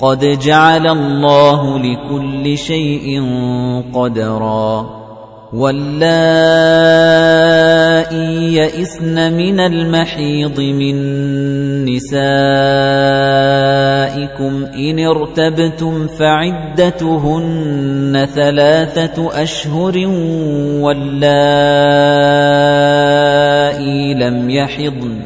قَدْ جَعَلَ اللَّهُ لِكُلِّ شَيْءٍ قَدْرًا. وَاللَّائِي يَئِسْنَ مِنَ الْمَحِيضِ مِن نِّسَائِكُمْ إِنِ ارْتَبْتُمْ فَعِدَّتُهُنَّ ثَلَاثَةُ أَشْهُرٍ وَاللَّائِي لَمْ يَحِضْنَ.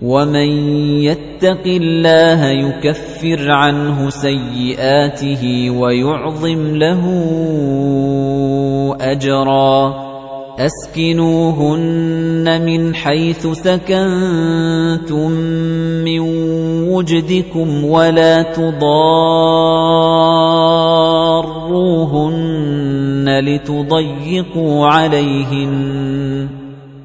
وَمَن يَتَّقِ اللَّهَ يُكَفِّرْ عَنْهُ سَيِّئَاتِهِ وَيُعْظِمْ لَهُ أَجْرًا أَسْكِنُوهُنَّ مِنْ حَيْثُ سَكَنتُم مِّن وُجْدِكُمْ وَلَا تُضَارُّوهُنَّ لِتُضَيِّقُوا عَلَيْهِنَّ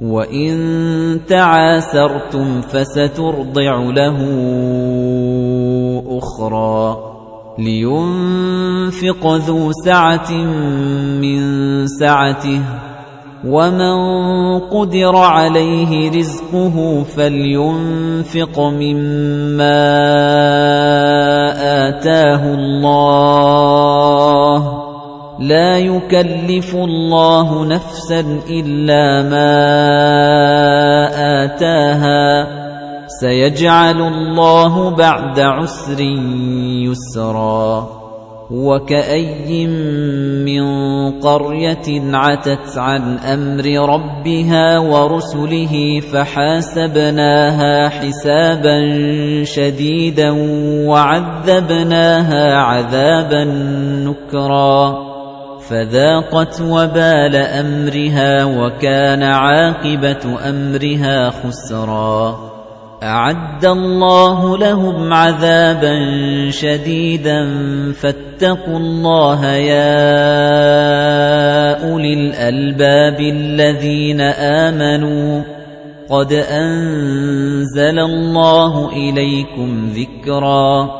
وَإِن تَعَاسَرْتُمْ فَسَتُرْضِعُ لَهُ أُخْرَى لِيُنفِقْ ذُو سَعَةٍ مِّن سَعَتِهِ وَمَن قُدِرَ عَلَيْهِ رِزْقُهُ فَلْيُنفِقْ مِمَّا آتَاهُ اللَّهُ لا يكلف الله نفسا إلا ما آتاها. سيجعل الله بعد عسر يسرا. وكأي من قرية عتت عن أمر ربها ورسله فحاسبناها حسابا شديدا وعذبناها عذابا نكرا. فذاقت وبال أمرها وكان عاقبة أمرها خسرا. أعد الله لهم عذابا شديدا. فاتقوا الله يا أولي الألباب الذين آمنوا. قد أنزل الله إليكم ذكرا.